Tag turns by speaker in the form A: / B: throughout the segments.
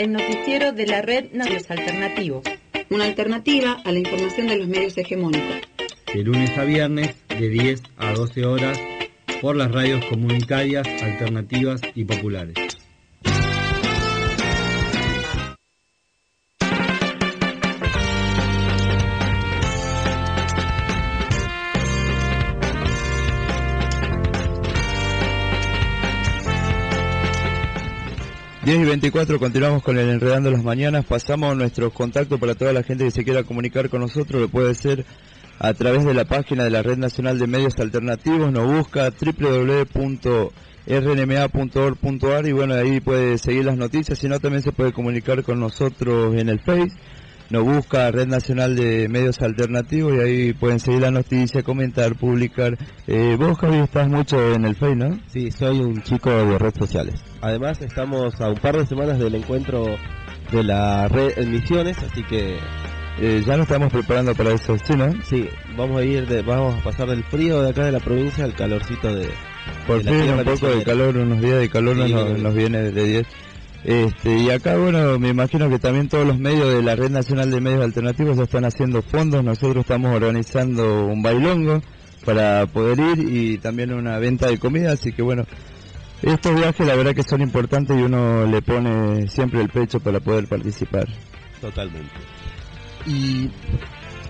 A: el noticiero de la red Medios Alternativos.
B: Una alternativa a la información de los medios hegemónicos.
C: De lunes a viernes, de 10 a 12 horas, por las radios comunitarias, alternativas y populares.
D: 10 y 24 continuamos con el Enredando las Mañanas. Pasamos nuestro contacto para toda la gente que se quiera comunicar con nosotros. Lo puede hacer a través de la página de la Red Nacional de Medios Alternativos. Nos busca www.rnma.org.ar y bueno, ahí puede seguir las noticias. Si no, también se puede comunicar con nosotros en el Face nos busca Red Nacional de Medios Alternativos y ahí pueden seguir la noticia, comentar, publicar. Eh, vos, Javi, estás mucho en el Face, ¿no?
E: Sí, soy un chico de redes sociales. Además, estamos a un par de semanas del encuentro de la red en Misiones, así que
D: eh, ya nos estamos preparando para eso, ¿sí, no?
E: Sí, vamos a ir, de, vamos a pasar del frío de acá de la provincia al calorcito de...
D: Por fin, un poco de calor, unos días de calor nos, nos, viene de 10. Este, y acá, bueno, me imagino que también todos los medios de la Red Nacional de Medios Alternativos ya están haciendo fondos. Nosotros estamos organizando un bailongo para poder ir y también una venta de comida. Así que, bueno, estos viajes la verdad que son importantes y uno le pone siempre el pecho para poder participar.
F: Totalmente. Y,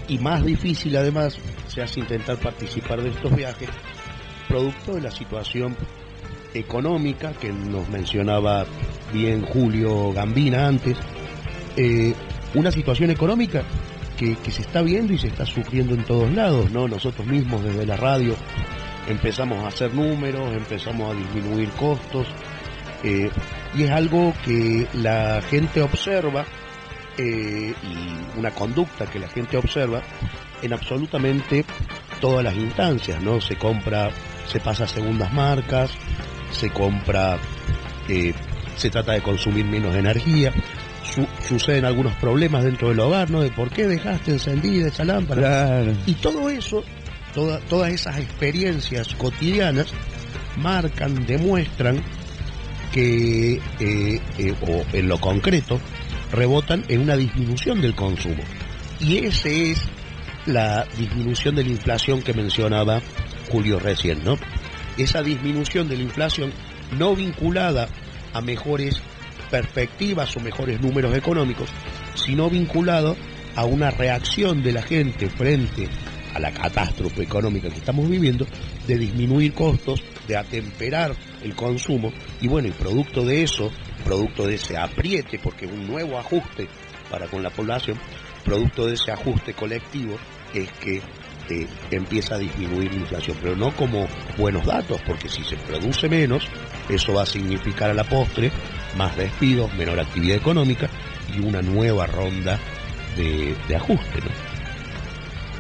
F: y más difícil además se hace intentar participar de estos viajes producto de la situación económica que nos mencionaba bien Julio Gambina antes, eh, una situación económica que, se está viendo y se está sufriendo en todos lados, ¿no? Nosotros mismos desde la radio empezamos a hacer números, empezamos a disminuir costos, eh, y es algo que la gente observa eh, y una conducta que la gente observa en absolutamente todas las instancias, ¿no? Se compra, se pasa a segundas marcas, se compra, eh, se trata de consumir menos energía. suceden algunos problemas dentro del hogar, ¿no? De por qué dejaste encendida esa lámpara. Y todo eso, todas esas experiencias cotidianas marcan, demuestran que, eh, eh, o en lo concreto, rebotan en una disminución del consumo. Y ese es la disminución de la inflación que mencionaba Julio recién, ¿no? Esa disminución de la inflación no vinculada a mejores perspectivas o mejores números económicos, sino vinculado a una reacción de la gente frente a la catástrofe económica que estamos viviendo, de disminuir costos, de atemperar el consumo y bueno, y producto de eso, producto de ese apriete, porque un nuevo ajuste para con la población, producto de ese ajuste colectivo, es que empieza a disminuir la inflación, pero no como buenos datos, porque si se produce menos, eso va a significar a la postre más despidos, menor actividad económica y una nueva ronda de, ajuste.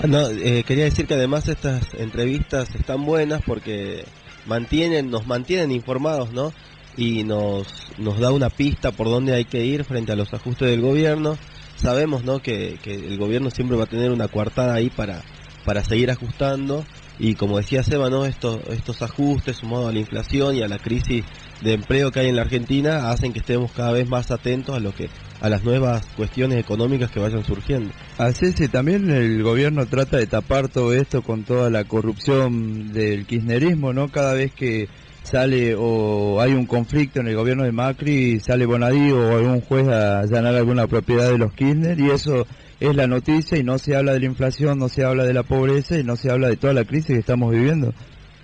E: ¿no? Ah, eh, quería decir que además estas entrevistas están buenas porque mantienen, nos mantienen informados, ¿no? Y nos, nos da una pista por dónde hay que ir frente a los ajustes del gobierno. Sabemos, ¿no? Que, que el gobierno siempre va a tener una coartada ahí para, para seguir ajustando y como decía Seba, ¿no? estos, estos ajustes sumados a la inflación y a la crisis de empleo que hay en la Argentina hacen que estemos cada vez más atentos a lo que a las nuevas cuestiones económicas que vayan surgiendo.
D: Así sí, también el gobierno trata de tapar todo esto con toda la corrupción del kirchnerismo, ¿no? Cada vez que sale o hay un conflicto en el gobierno de Macri, sale Bonadío o algún juez a allanar alguna propiedad de los Kirchner y eso es la noticia y no se habla de la inflación, no se habla de la pobreza y no se habla de toda la crisis que estamos viviendo.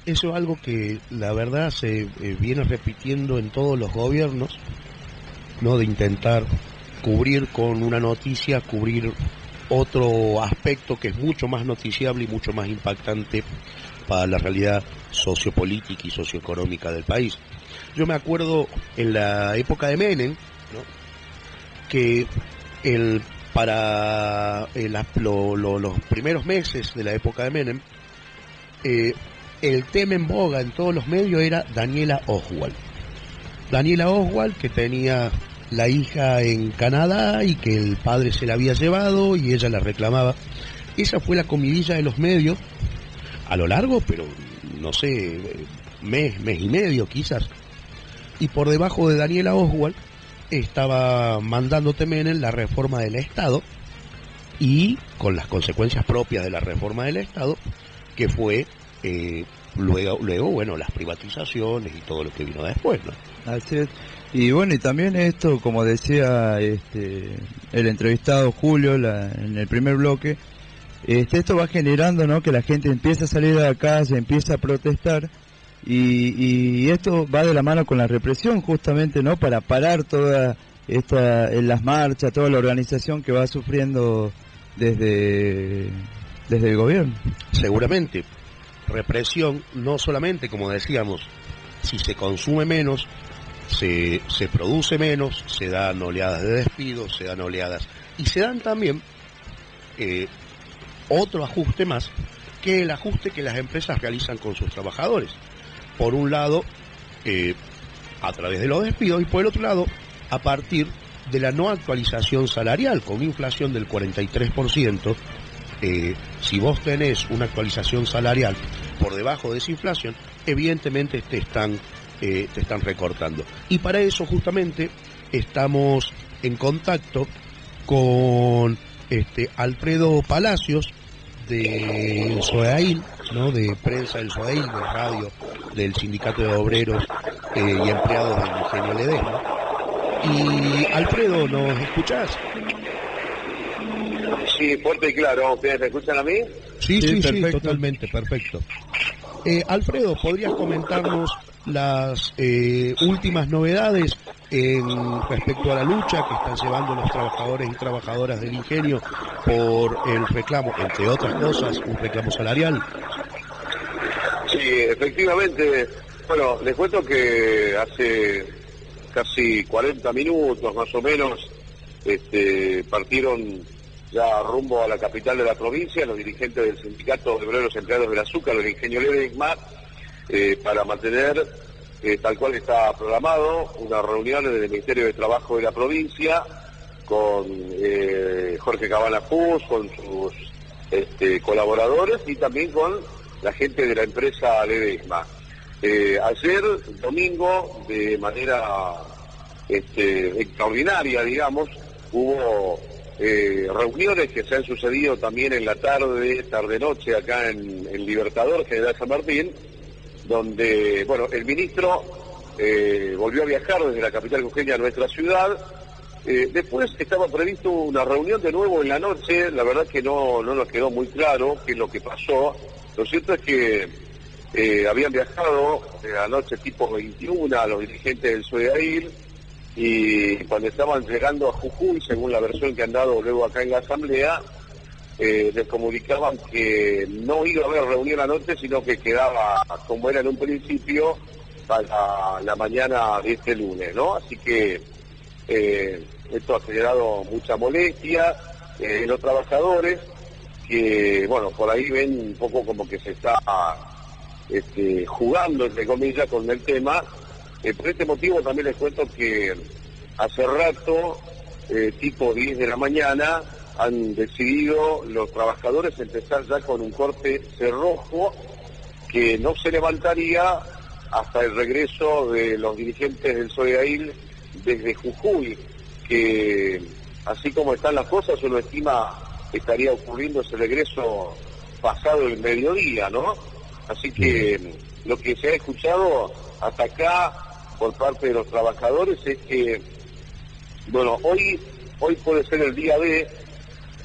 F: Eso es algo que la verdad se eh, viene repitiendo en todos los gobiernos, ¿no? De intentar cubrir con una noticia, cubrir otro aspecto que es mucho más noticiable y mucho más impactante para la realidad sociopolítica y socioeconómica del país. Yo me acuerdo en la época de Menem, que el para eh, los primeros meses de la época de Menem, eh, el tema en boga en todos los medios era Daniela Oswald. Daniela Oswald, que tenía la hija en Canadá y que el padre se la había llevado y ella la reclamaba. Esa fue la comidilla de los medios a lo largo, pero no sé, mes, mes y medio quizás. Y por debajo de Daniela Oswald estaba mandando Temenen la reforma del Estado y con las consecuencias propias de la reforma del Estado, que fue eh, luego, luego, bueno, las privatizaciones y todo lo que vino después, ¿no?
D: Así es. Y bueno, y también esto, como decía este, el entrevistado Julio en el primer bloque, este, esto va generando ¿no? que la gente empieza a salir a la calle, empieza a protestar, y, esto va de la mano con la represión justamente, ¿no? Para parar toda esta, las marchas, toda la organización que va sufriendo desde, desde el gobierno.
F: Seguramente, represión no solamente, como decíamos, si se consume menos, se, se produce menos, se dan oleadas de despidos, se dan oleadas y se dan también eh, otro ajuste más que el ajuste que las empresas realizan con sus trabajadores. Por un lado, eh, a través de los despidos y por el otro lado, a partir de la no actualización salarial, con inflación del 43%, eh, si vos tenés una actualización salarial por debajo de esa inflación, evidentemente te están, eh, te están recortando. Y para eso justamente estamos en contacto con este, Alfredo Palacios de Soail, ¿no? de prensa del Soail, de radio del Sindicato de Obreros eh, y Empleados del Ingenio Ledesma. Y Alfredo, ¿nos escuchás?
G: Sí, fuerte y claro. ¿Ustedes me escuchan a mí?
F: Sí, sí, sí, totalmente, perfecto. Eh, Alfredo, ¿podrías comentarnos las eh, últimas novedades en respecto a la lucha que están llevando los trabajadores y trabajadoras del ingenio por el reclamo, entre otras cosas, un reclamo salarial?
G: Sí, efectivamente. Bueno, les cuento que hace casi 40 minutos más o menos este, partieron ya rumbo a la capital de la provincia, los dirigentes del Sindicato de Obreros Empleados del Azúcar, del Ingenio Ledesma, eh, para mantener, eh, tal cual está programado, una reunión en el Ministerio de Trabajo de la provincia con eh, Jorge Cabana Puz, con sus este, colaboradores y también con la gente de la empresa Ledesma. ayer, domingo, de manera este, extraordinaria, digamos, hubo eh, reuniones que se han sucedido también en la tarde, tarde-noche, acá en, el Libertador, General San Martín, donde, bueno, el ministro eh, volvió a viajar desde la capital Eugenia a nuestra ciudad. Eh, después estaba previsto una reunión de nuevo en la noche, la verdad que no, no nos quedó muy claro qué es lo que pasó. Lo cierto es que habían viajado anoche tipo 21 a los dirigentes del SUEAIL, y cuando estaban llegando a Jujuy, según la versión que han dado luego acá en la asamblea, eh, les comunicaban que no iba a haber reunión anoche, sino que quedaba como era en un principio para la mañana de este lunes, ¿no? Así que eh, esto ha generado mucha molestia eh, en los trabajadores, que, bueno, por ahí ven un poco como que se está este, jugando, entre comillas, con el tema, eh, por este motivo también les cuento que hace rato, eh, tipo 10 de la mañana, han decidido los trabajadores empezar ya con un corte cerrojo que no se levantaría hasta el regreso de los dirigentes del SOEAIL desde Jujuy, que así como están las cosas, uno estima que estaría ocurriendo ese regreso pasado el mediodía, ¿no? Así que lo que se ha escuchado hasta acá por parte de los trabajadores es que, bueno, hoy, hoy puede ser el día de,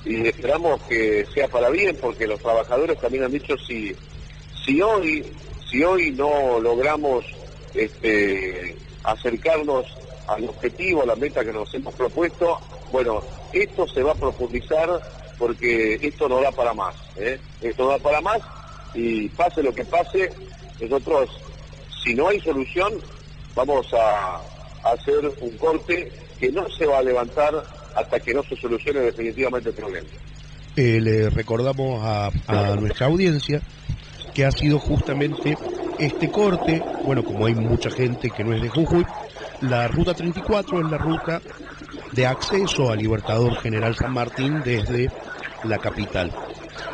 G: y esperamos que sea para bien, porque los trabajadores también han dicho si, si hoy, si hoy no logramos este, acercarnos al objetivo, a la meta que nos hemos propuesto, bueno, esto se va a profundizar porque esto no da para más, ¿eh? esto no da para más y pase lo que pase, nosotros, si no hay solución, vamos a, hacer un corte que no se va a levantar hasta que no se solucione definitivamente el problema.
F: Eh, le recordamos a, nuestra audiencia que ha sido justamente este corte, bueno, como hay mucha gente que no es de Jujuy, la ruta 34 es la ruta de acceso a Libertador General San Martín desde la capital.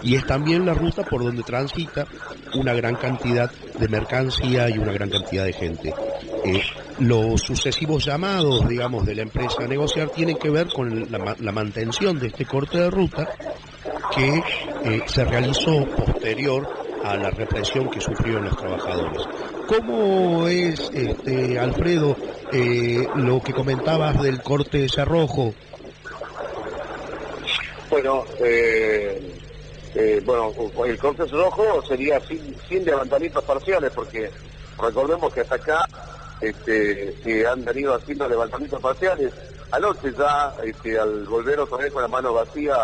F: Y es también la ruta por donde transita una gran cantidad de mercancía y una gran cantidad de gente. eh, los sucesivos llamados, digamos, de la empresa a negociar tienen que ver con la, mantención de este corte de ruta que eh, se realizó posterior a la represión que sufrieron los trabajadores. ¿Cómo es, este, Alfredo, eh, lo que comentabas del corte de cerrojo?
G: Bueno, eh, bueno, el corte de cerrojo sería sin, sin levantamientos parciales, porque recordemos que hasta acá este, se han venido haciendo levantamientos parciales. Anoche ya, este, al volver otra vez con la mano vacía,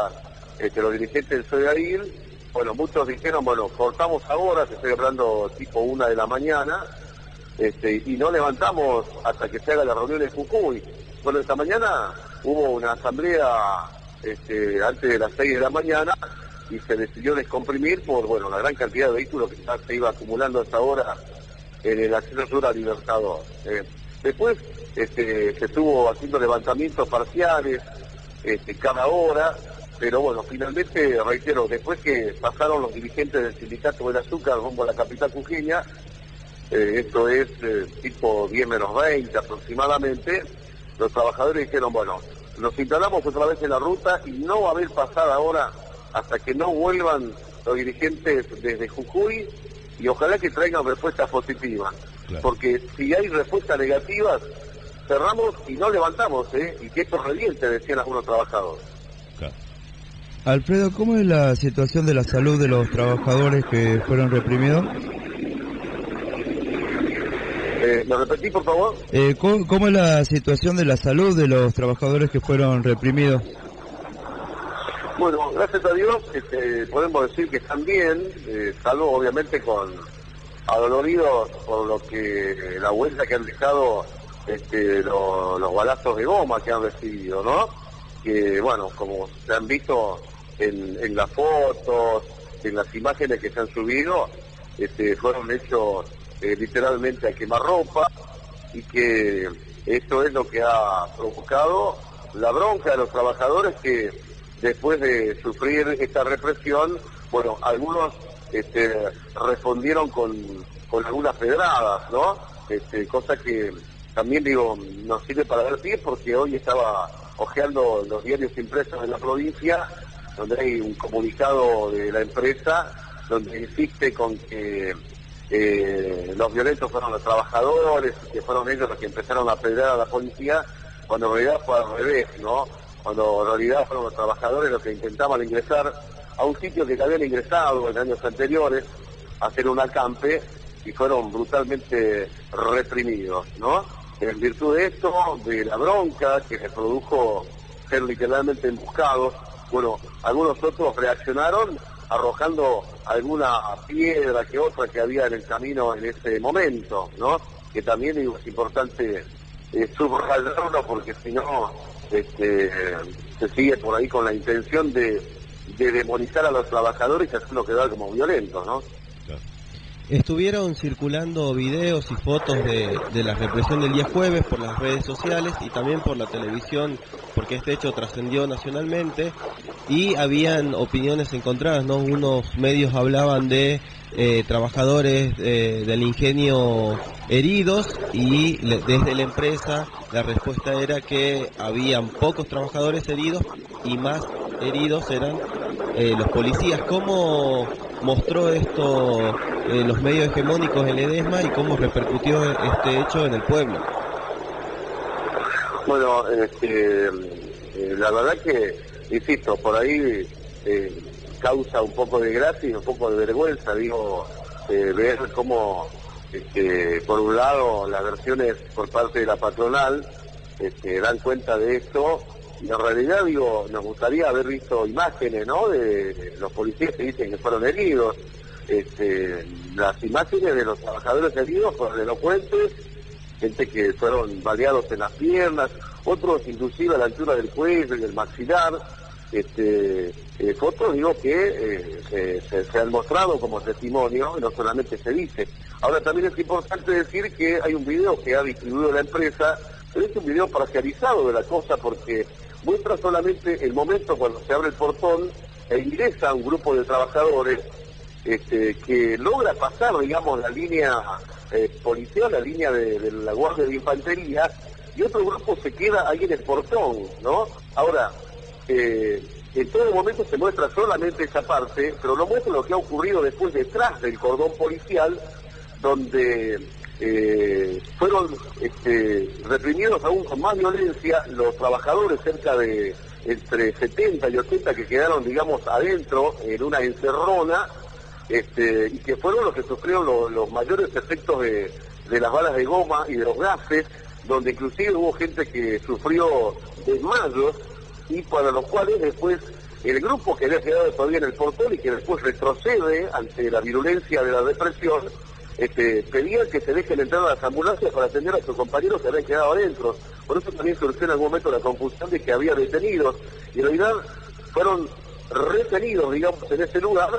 G: este, los dirigentes del ir bueno, muchos dijeron, bueno, cortamos ahora, que estoy hablando tipo una de la mañana, este, y no levantamos hasta que se haga la reunión en Jujuy. Bueno, esta mañana hubo una asamblea este, antes de las seis de la mañana y se decidió descomprimir por, bueno, la gran cantidad de vehículos que se iba acumulando hasta ahora en el acceso sur a Libertador. Eh, después este, se estuvo haciendo levantamientos parciales este, cada hora, pero bueno, finalmente, reitero, después que pasaron los dirigentes del sindicato del azúcar rumbo a la capital cujeña, eh, esto es eh, tipo 10 menos 20 aproximadamente, los trabajadores dijeron, bueno, nos instalamos otra vez en la ruta y no va a haber pasada ahora hasta que no vuelvan los dirigentes desde Jujuy y ojalá que traigan respuestas positivas. Porque si hay respuestas negativas, cerramos y no levantamos, ¿eh? Y que esto reviente, decían algunos trabajadores.
D: Alfredo, ¿cómo es la situación de la salud de los trabajadores que fueron reprimidos?
G: Eh, ¿Lo repetí, por favor?
D: Eh, ¿cómo, es la situación de la salud de los trabajadores que fueron reprimidos?
G: Bueno, gracias a Dios este, podemos decir que están bien, eh, salvo obviamente con adoloridos por lo que la huelga que han dejado este, los balazos de goma que han recibido, ¿no? Que, bueno, como se han visto en, las fotos, en las imágenes que se han subido, este, fueron hechos eh, literalmente a quemar ropa y que esto es lo que ha provocado la bronca de los trabajadores que después de sufrir esta represión, bueno, algunos este, respondieron con, con algunas pedradas, ¿no? Este, cosa que también digo, nos sirve para ver pie porque hoy estaba hojeando los diarios impresos en la provincia donde hay un comunicado de la empresa donde insiste con que eh, los violentos fueron los trabajadores, que fueron ellos los que empezaron a pedrear a la policía, cuando en realidad fue al revés, ¿no? Cuando en realidad fueron los trabajadores los que intentaban ingresar a un sitio que habían ingresado en años anteriores, hacer un acampe, y fueron brutalmente reprimidos, ¿no? En virtud de esto, de la bronca que se produjo ser literalmente embuscados, bueno, algunos otros reaccionaron arrojando alguna piedra que otra que había en el camino en ese momento, ¿no? Que también es importante eh, subrayarlo porque si no este, se sigue por ahí con la intención de, de demonizar a los trabajadores y hacerlo quedar como violentos, ¿no?
E: Estuvieron circulando videos y fotos de, de, la represión del día jueves por las redes sociales y también por la televisión, porque este hecho trascendió nacionalmente y habían opiniones encontradas, ¿no? Unos medios hablaban de eh, trabajadores eh, del ingenio heridos y desde la empresa la respuesta era que habían pocos trabajadores heridos y más heridos eran eh, los policías. ¿Cómo mostró esto eh, los medios hegemónicos en Edesma y cómo repercutió este hecho en el pueblo?
G: Bueno, este, eh, la verdad que, insisto, por ahí causa un poco de gracia y un poco de vergüenza, digo, ver cómo, este, por un lado, las versiones por parte de la patronal este, dan cuenta de esto y en realidad, digo, nos gustaría haber visto imágenes, ¿no? De los policías que dicen que fueron heridos. Este, las imágenes de los trabajadores heridos fueron elocuentes, gente que fueron baleados en las piernas, otros inclusive a la altura del cuello del maxilar. Este, eh, fotos, digo, que eh, se, se, han mostrado como testimonio, no solamente se dice. Ahora también es importante decir que hay un video que ha distribuido la empresa, pero es un video parcializado de la cosa porque muestra solamente el momento cuando se abre el portón e ingresa un grupo de trabajadores este, que logra pasar, digamos, la línea eh, policial, la línea de, la Guardia de Infantería, y otro grupo se queda ahí en el portón, ¿no? Ahora, eh, en todo momento se muestra solamente esa parte, pero no muestra lo que ha ocurrido después detrás del cordón policial, donde eh, fueron este, reprimidos aún con más violencia los trabajadores, cerca de entre 70 y 80 que quedaron, digamos, adentro en una encerrona, este, y que fueron los que sufrieron los mayores efectos de, las balas de goma y de los gases, donde inclusive hubo gente que sufrió desmayos y para los cuales después el grupo que había quedado todavía en el portón y que después retrocede ante la virulencia de la represión, este, pedían que se dejen entrar a las ambulancias para atender a sus compañeros que habían quedado adentro. Por eso también surgió en algún momento la confusión de que había detenidos. Y en realidad fueron retenidos, digamos, en ese lugar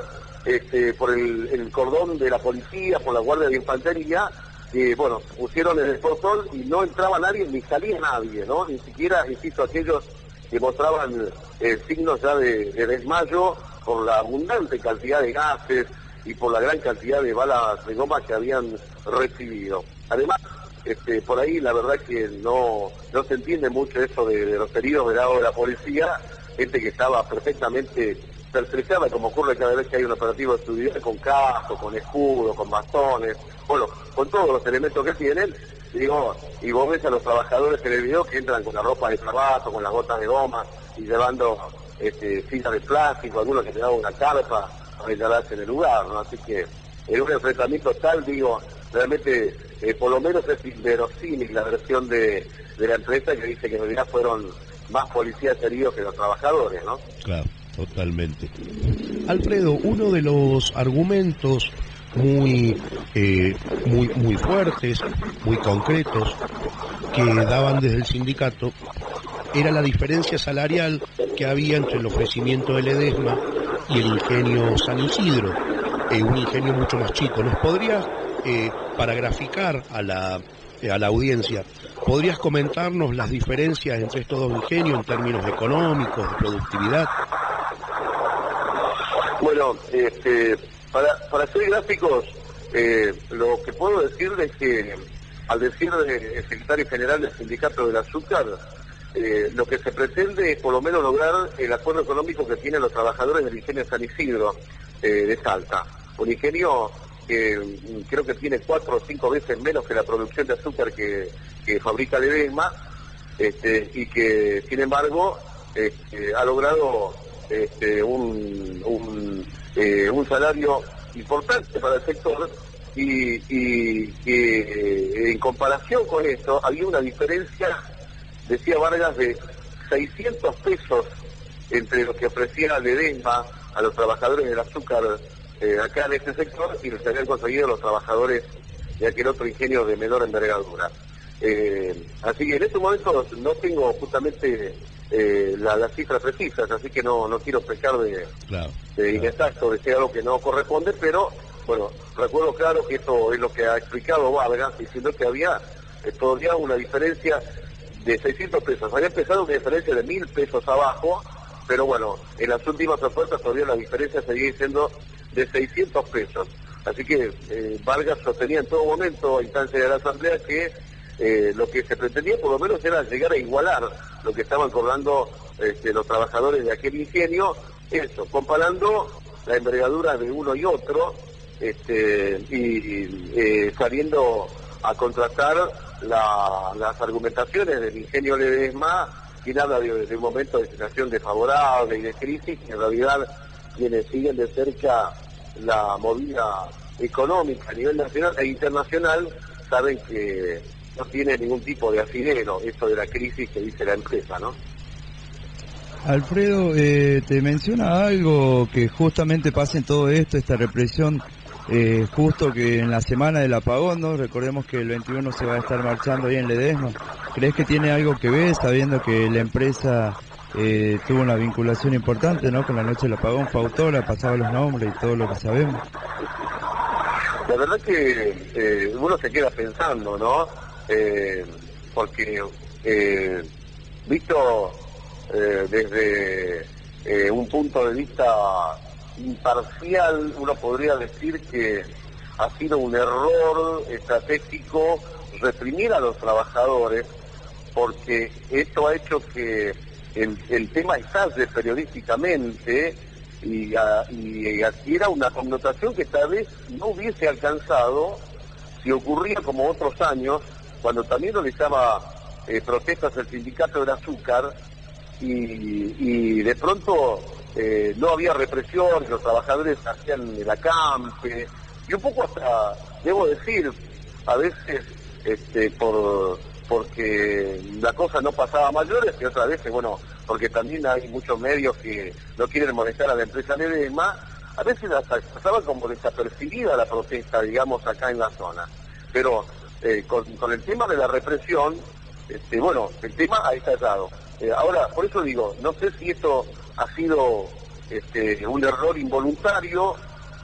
G: este, por el, cordón de la policía, por la Guardia de Infantería, que, bueno, pusieron en el portón y no entraba nadie ni salía nadie, ¿no? Ni siquiera, insisto, aquellos que mostraban eh, signos ya de desmayo por la abundante cantidad de gases, y por la gran cantidad de balas de goma que habían recibido. Además, este, por ahí la verdad que no, no se entiende mucho eso de, los heridos del lado de la policía, gente que estaba perfectamente pertrechada, como ocurre cada vez que hay un operativo de con casco, con escudo, con bastones, bueno, con todos los elementos que tienen, digo, y vos ves a los trabajadores en el video que entran con la ropa de trabajo, con las botas de goma y llevando este, cinta de plástico, algunos que llevaban una carpa, instalarse en el lugar, ¿no? Así que en un enfrentamiento tal, digo, realmente eh, por lo menos es inverosímil la versión de, la empresa que dice que en realidad fueron más policías heridos que los trabajadores, ¿no?
F: Claro, totalmente. Alfredo, uno de los argumentos muy, eh, muy, muy fuertes, muy concretos, que daban desde el sindicato, era la diferencia salarial que había entre el ofrecimiento del EDESMA y el ingenio San Isidro, eh, un ingenio mucho más chico. ¿Nos podrías, eh, para graficar a la, eh, a la audiencia, podrías comentarnos las diferencias entre estos dos ingenios en términos económicos, de productividad?
G: Bueno, este, para, para ser gráficos, lo que puedo decirles es que al decir el secretario general del sindicato del azúcar, eh, lo que se pretende es por lo menos lograr el acuerdo económico que tienen los trabajadores del ingenio San Isidro eh, de Salta. Un ingenio que mm, creo que tiene cuatro o cinco veces menos que la producción de azúcar que, fabrica Ledesma este, y que sin embargo este, ha logrado este, un, un, eh, un salario importante para el sector y, y que en comparación con esto había una diferencia decía Vargas, de 600 pesos entre lo que ofrecía Ledesma a los trabajadores del azúcar eh, acá en este sector y lo que habían conseguido los trabajadores de aquel otro ingenio de menor envergadura. Eh, así que en estos momentos no tengo justamente eh, las cifras precisas, así que no, no quiero pecar de, de inexacto, de algo que no corresponde, pero bueno, recuerdo claro que esto es lo que ha explicado Vargas, diciendo que había todavía una diferencia de 600 pesos. Había empezado una diferencia de 1000 pesos abajo, pero bueno, en las últimas propuestas todavía la diferencia seguía siendo de 600 pesos. Así que eh, Vargas sostenía en todo momento, a instancia de la Asamblea, que eh, lo que se pretendía por lo menos era llegar a igualar lo que estaban cobrando este, los trabajadores de aquel ingenio, eso, comparando la envergadura de uno y otro, este, y eh, saliendo a contratar las argumentaciones del ingenio Ledesma, quien habla de, un momento de situación desfavorable y de crisis, en realidad quienes siguen de cerca la movida económica a nivel nacional e internacional saben que no tiene ningún tipo de asidero esto de la crisis que dice la empresa, ¿no?
D: Alfredo, eh, te menciona algo que justamente pasa en todo esto, esta represión eh, justo que en la semana del apagón, ¿no? Recordemos que el 21 se va a estar marchando ahí en Ledesma. ¿Crees que tiene algo que ver, sabiendo que la empresa eh, tuvo una vinculación importante, ¿no? Con la noche del apagón, Fautora, pasaba los nombres y todo lo que sabemos.
G: La verdad que eh, uno se queda pensando, ¿no? porque visto desde un punto de vista imparcial, uno podría decir que ha sido un error estratégico reprimir a los trabajadores, porque esto ha hecho que el, el tema estalle periodísticamente y, a- adquiera una connotación que tal vez no hubiese alcanzado si ocurría como otros años, cuando también realizaba eh, protestas el sindicato del azúcar y de pronto eh, no había represión, los trabajadores hacían el acampe, y un poco hasta, debo decir, a veces este, por porque la cosa no pasaba mayores y otras veces, bueno, porque también hay muchos medios que no quieren molestar a la empresa Ledesma, a veces hasta pasaba como desapercibida la protesta, digamos, acá en la zona. Pero eh, con, con el tema de la represión, este, bueno, el tema ha estallado. Eh, ahora, por eso digo, no sé si esto ha sido este, un error involuntario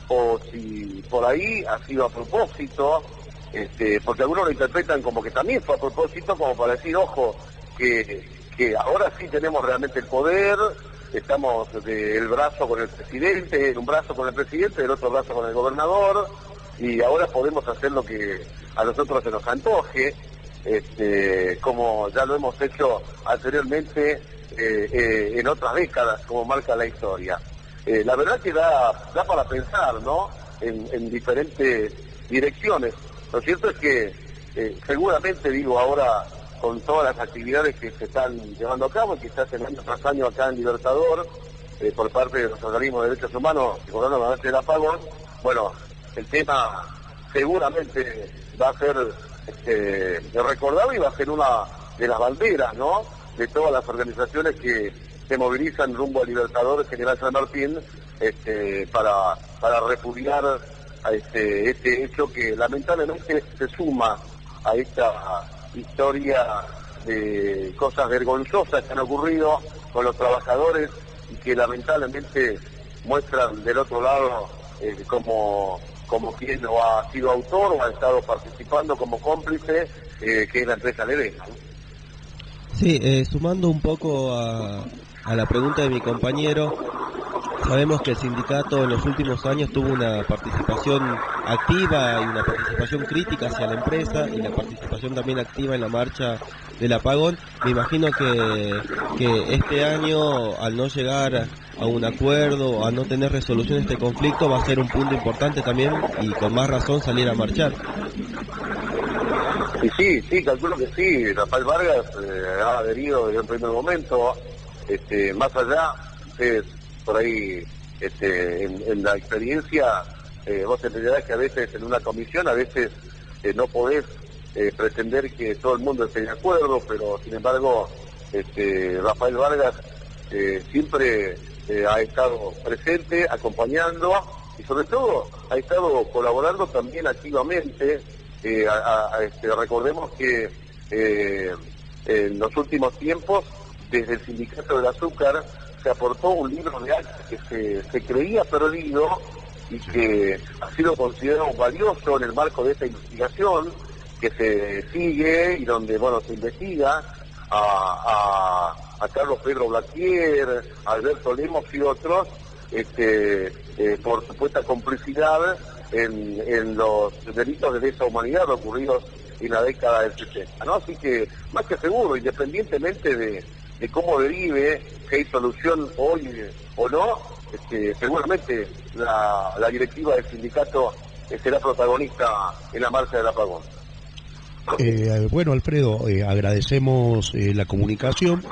G: o si por ahí ha sido a propósito, este, porque algunos lo interpretan como que también fue a propósito, como para decir, ojo, que, ahora sí tenemos realmente el poder, estamos del brazo con el presidente, un brazo con el presidente, el otro brazo con el gobernador, y ahora podemos hacer lo que a nosotros se nos antoje, este, como ya lo hemos hecho anteriormente eh, eh, en otras décadas, como marca la historia. Eh, la verdad que da, da para pensar, ¿no? En, en diferentes direcciones. Lo cierto es que seguramente, digo, ahora con todas las actividades que se están llevando a cabo, que se hacen año tras año acá en Libertador, por parte de los organismos de derechos humanos, recordando la noche del apagón, bueno, el tema seguramente va a ser este, recordado y a ser una de las banderas, ¿no? De todas las organizaciones que se movilizan rumbo a Libertadores General San Martín este, para, para repudiar a este, este hecho que lamentablemente se suma a esta historia de cosas vergonzosas que han ocurrido con los trabajadores y que lamentablemente muestran del otro lado eh, como, como quien no ha sido autor o ha estado participando como cómplice, eh, que es la empresa Ledesma.
E: Sí, eh, sumando un poco a, a la pregunta de mi compañero, sabemos que el sindicato en los últimos años tuvo una participación activa y una participación crítica hacia la empresa y la participación también activa en la marcha del apagón. Me imagino que, que este año, al no llegar a un acuerdo, a no tener resolución de este conflicto, va a ser un punto importante también y con más razón salir a marchar.
G: Y sí, sí, calculo que sí. Rafael Vargas eh, ha adherido desde el primer momento. Este, más allá, ustedes por ahí, este, en, la experiencia, eh, vos entenderás que a veces en una comisión, a veces eh, no podés eh, pretender que todo el mundo esté de acuerdo, pero sin embargo, este, Rafael Vargas eh, siempre eh, ha estado presente, acompañando y sobre todo ha estado colaborando también activamente. Eh, este, recordemos que en los últimos tiempos, desde el Sindicato del Azúcar, se aportó un libro de actas que se creía perdido y que ha sido considerado valioso en el marco de esta investigación que se sigue y donde bueno se investiga a, a, Carlos Pedro Blaquier, a Alberto Lemos y otros este, eh, por supuesta complicidad en, en los delitos de lesa humanidad ocurridos en la década del 60. ¿no? Así que, más que seguro, independientemente de, de cómo derive, que hay solución hoy eh, o no, este, seguramente la, la directiva del sindicato eh, será protagonista en la marcha del apagón.
F: Eh, bueno, Alfredo, eh, agradecemos eh, la comunicación.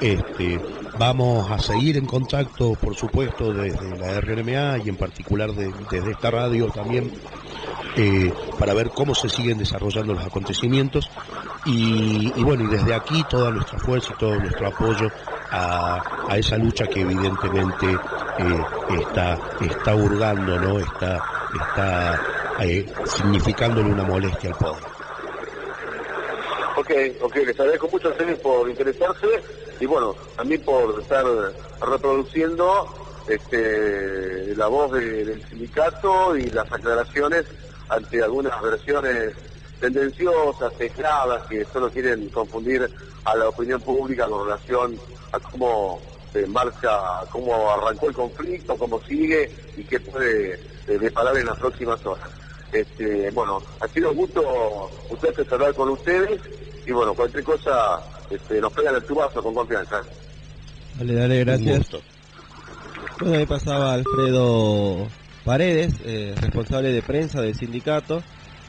F: Este, vamos a seguir en contacto, por supuesto, desde la RNMA y en particular de- desde esta radio también, para ver cómo se siguen desarrollando los acontecimientos. Y, bueno, y desde aquí toda nuestra fuerza y todo nuestro apoyo a, a esa lucha que evidentemente está, está hurgando, ¿no? Está, está significándole una molestia al poder.
G: Ok, ok, les agradezco mucho a ustedes por interesarse y bueno, también por estar reproduciendo este, la voz de- del sindicato y las aclaraciones ante algunas versiones tendenciosas, sesgadas, que solo quieren confundir a la opinión pública con relación a cómo en marcha, cómo arrancó el conflicto, cómo sigue y qué puede eh, deparar en las próximas horas. Este, bueno, ha sido un gusto ustedes hablar con ustedes y bueno, cualquier cosa este, nos pegan el tubazo con confianza.
E: Dale, dale, gracias. Bueno, ahí pasaba Alfredo Paredes, eh, responsable de prensa del sindicato,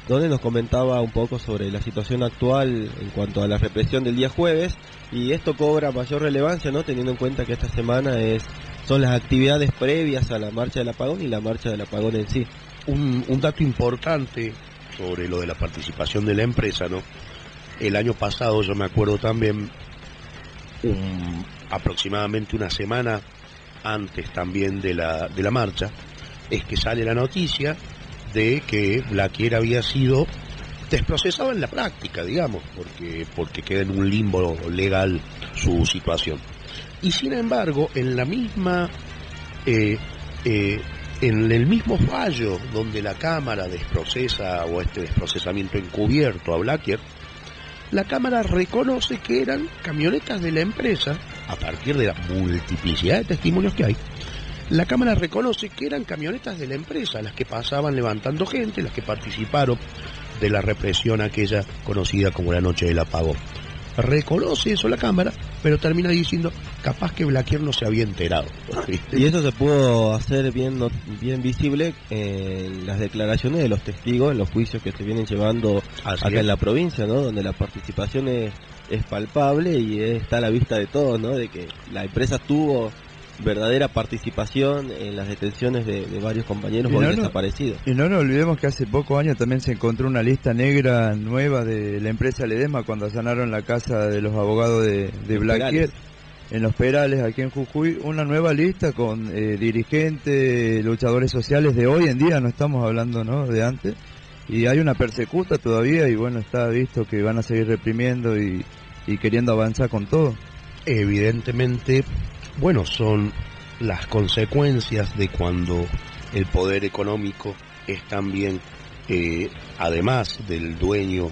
E: donde nos comentaba un poco sobre la situación actual en cuanto a la represión del día jueves y esto cobra mayor relevancia, ¿no? Teniendo en cuenta que esta semana es son las actividades previas a la marcha del apagón y la marcha del apagón en sí.
F: Un, un dato importante sobre lo de la participación de la empresa, ¿no? El año pasado, yo me acuerdo también, aproximadamente una semana antes también de la, de la marcha, es que sale la noticia de que Blaquier había sido desprocesado en la práctica, digamos, porque, porque queda en un limbo legal su situación. Y sin embargo, en la misma, eh, eh, en el mismo fallo donde la Cámara desprocesa o este desprocesamiento encubierto a Blaquier, la Cámara reconoce que eran camionetas de la empresa, a partir de la multiplicidad de testimonios que hay, la Cámara reconoce que eran camionetas de la empresa las que pasaban levantando gente, las que participaron de la represión aquella conocida como la noche del apagón. Reconoce eso la Cámara, pero termina diciendo, capaz que Blaquier no se había enterado.
E: Y eso se pudo hacer bien, bien visible en las declaraciones de los testigos en los juicios que se vienen llevando
F: Así
E: acá
F: es.
E: en la provincia, ¿no? Donde la participación es, es palpable y está a la vista de todos, ¿no? De que la empresa tuvo verdadera participación en las detenciones de, de varios compañeros
D: no,
E: desaparecidos.
D: Y no nos olvidemos que hace pocos años también se encontró una lista negra nueva de la empresa Ledesma cuando allanaron la casa de los abogados de, de Blaquier en los Perales aquí en Jujuy, una nueva lista con eh, dirigentes, luchadores sociales de hoy en día, no estamos hablando ¿no? de antes, y hay una persecuta todavía y bueno, está visto que van a seguir reprimiendo y, y queriendo avanzar con todo.
F: evidentemente, bueno, son las consecuencias de cuando el poder económico es también, eh, además del dueño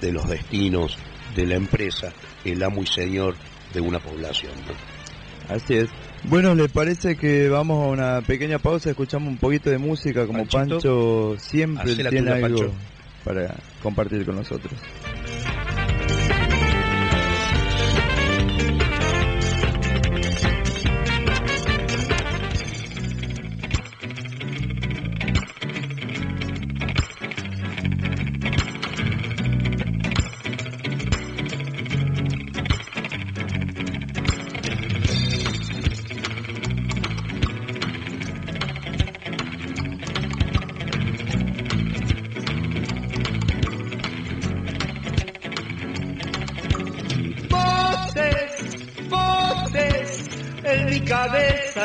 F: de los destinos de la empresa, el amo y señor de una población. ¿no?
D: Así es. Bueno, ¿le parece que vamos a una pequeña pausa? Escuchamos un poquito de música, como
F: Panchito,
D: Pancho siempre tiene
F: tuya,
D: algo
F: Pancho.
D: para compartir con nosotros.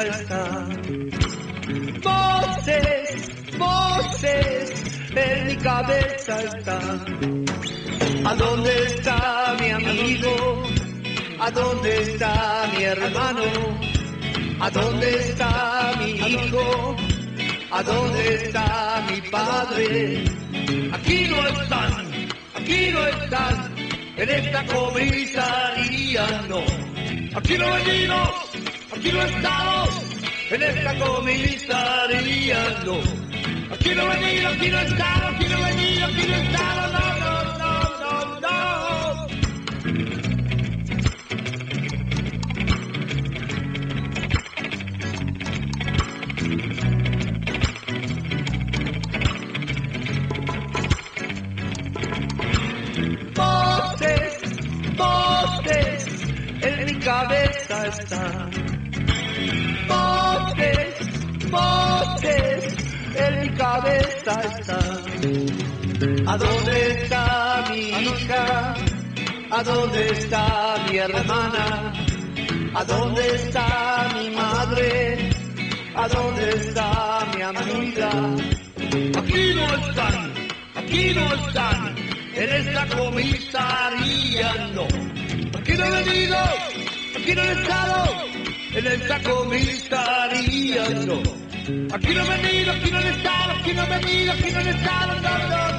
H: Están. Voces, voces, en mi cabeza están. ¿A dónde está mi amigo? ¿A dónde está mi hermano? ¿A dónde está mi hijo? ¿A dónde está mi padre? Aquí no están, aquí no están, en esta comisaría no. Aquí no venimos, aquí no estamos, en esta comisaría no. Aquí no venimos, aquí no estamos, aquí no venimos, aquí no no, no, ¿A dónde está mi hermana? ¿A dónde está mi madre? ¿A dónde está mi amiga? Aquí no están, aquí no están, en esta comisaría no. Aquí no he venido, aquí no he estado, en esta comisaría no. Aquí no he venido, aquí no he estado, aquí no he venido, aquí no he estado, no,